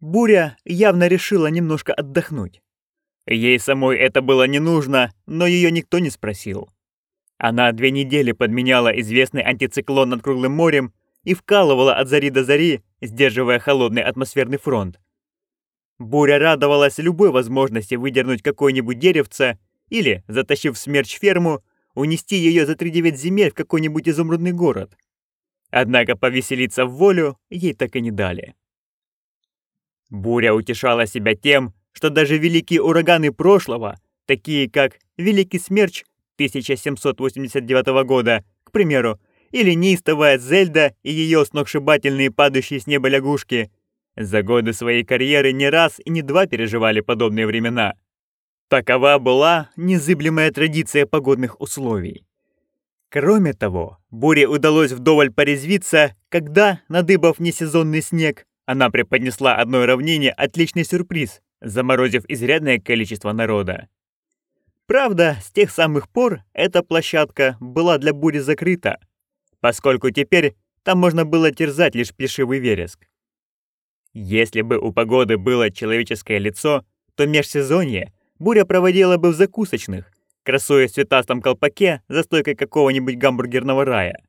Буря явно решила немножко отдохнуть. Ей самой это было не нужно, но ее никто не спросил. Она две недели подменяла известный антициклон над круглым морем и вкалывала от зари до зари, сдерживая холодный атмосферный фронт. Буря радовалась любой возможности выдернуть какое-нибудь деревце или, затащив смерч ферму, унести ее за тридевять земель в какой-нибудь изумрудный город. Однако повеселиться в волю ей так и не дали. Буря утешала себя тем, что даже великие ураганы прошлого, такие как Великий Смерч 1789 года, к примеру, или неистовая Зельда и ее сногсшибательные падающие с неба лягушки, за годы своей карьеры не раз и не два переживали подобные времена. Такова была незыблемая традиция погодных условий. Кроме того, буре удалось вдоволь порезвиться, когда, надыбав несезонный снег, она преподнесла одной равнине отличный сюрприз, заморозив изрядное количество народа. Правда, с тех самых пор эта площадка была для бури закрыта, поскольку теперь там можно было терзать лишь плешивый вереск. Если бы у погоды было человеческое лицо, то межсезонье буря проводила бы в закусочных, красуясь в цветастом колпаке за стойкой какого-нибудь гамбургерного рая.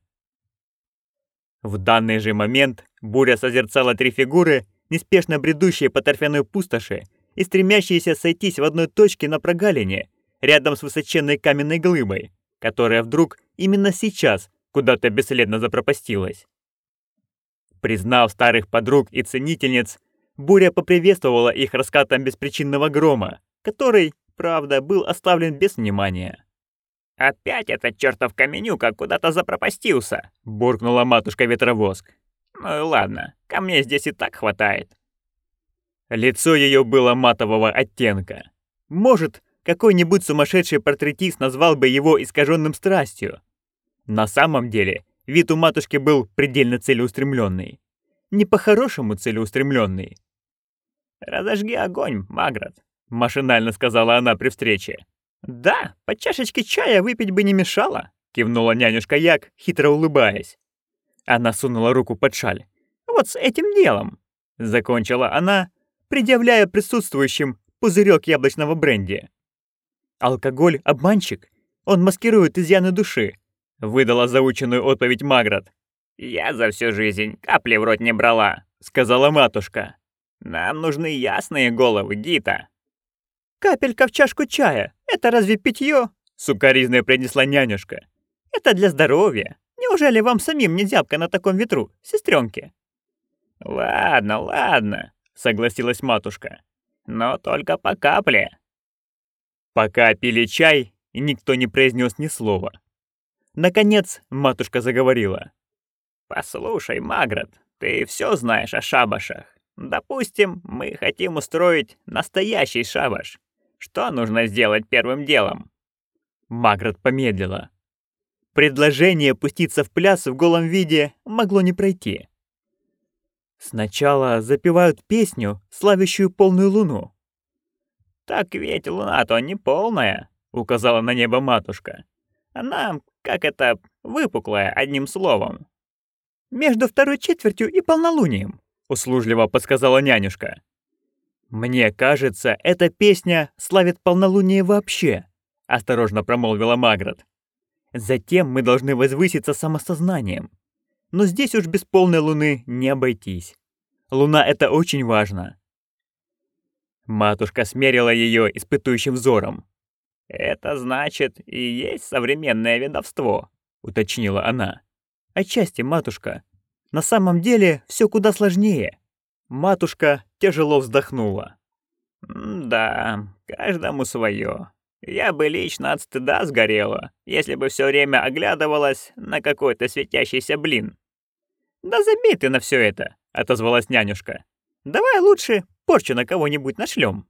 В данный же момент буря созерцала три фигуры, неспешно бредущие по торфяной пустоши и стремящиеся сойтись в одной точке на прогалине, рядом с высоченной каменной глыбой, которая вдруг именно сейчас куда-то бесследно запропастилась. Признав старых подруг и ценительниц, буря поприветствовала их раскатом беспричинного грома, который, правда, был оставлен без внимания. «Опять этот чертов каменюка куда-то запропастился», — буркнула матушка-ветровоск. «Ну ладно, камней здесь и так хватает». Лицо ее было матового оттенка. Может, какой-нибудь сумасшедший портретист назвал бы его искаженным страстью. На самом деле, вид у матушки был предельно целеустремленный. Не по-хорошему целеустремленный. «Разожги огонь, Маград», — машинально сказала она при встрече. «Да, по чашечке чая выпить бы не мешало», — кивнула нянюшка Як, хитро улыбаясь. Она сунула руку под шаль. «Вот с этим делом», — закончила она, предъявляя присутствующим пузырек яблочного бренди. «Алкоголь — обманщик. Он маскирует изъяны души», — выдала заученную отповедь Маград. «Я за всю жизнь капли в рот не брала», — сказала матушка. «Нам нужны ясные головы, Гита». «Капелька в чашку чая — это разве питье?» — сукоризная принесла нянюшка. «Это для здоровья. Неужели вам самим не зябко на таком ветру, сестренки? «Ладно, ладно», — согласилась матушка. «Но только по капле». Пока пили чай, никто не произнес ни слова. Наконец матушка заговорила. «Послушай, Маград, ты все знаешь о шабашах. Допустим, мы хотим устроить настоящий шабаш. Что нужно сделать первым делом?» Маград помедлила. Предложение пуститься в пляс в голом виде могло не пройти. Сначала запевают песню, славящую полную луну. «Так ведь луна-то не полная», — указала на небо матушка. «Она, как это, выпуклая, одним словом». «Между второй четвертью и полнолунием», — услужливо подсказала нянюшка. «Мне кажется, эта песня славит полнолуние вообще», — осторожно промолвила Маград. «Затем мы должны возвыситься самосознанием. Но здесь уж без полной луны не обойтись. Луна — это очень важно». Матушка смерила ее испытующим взором. «Это значит, и есть современное ведовство», — уточнила она. «Отчасти, матушка. На самом деле все куда сложнее». Матушка тяжело вздохнула. «Да, каждому свое. Я бы лично от стыда сгорела, если бы все время оглядывалась на какой-то светящийся блин». «Да забей ты на все это», — отозвалась нянюшка. «Давай лучше порчу на кого-нибудь нашлем».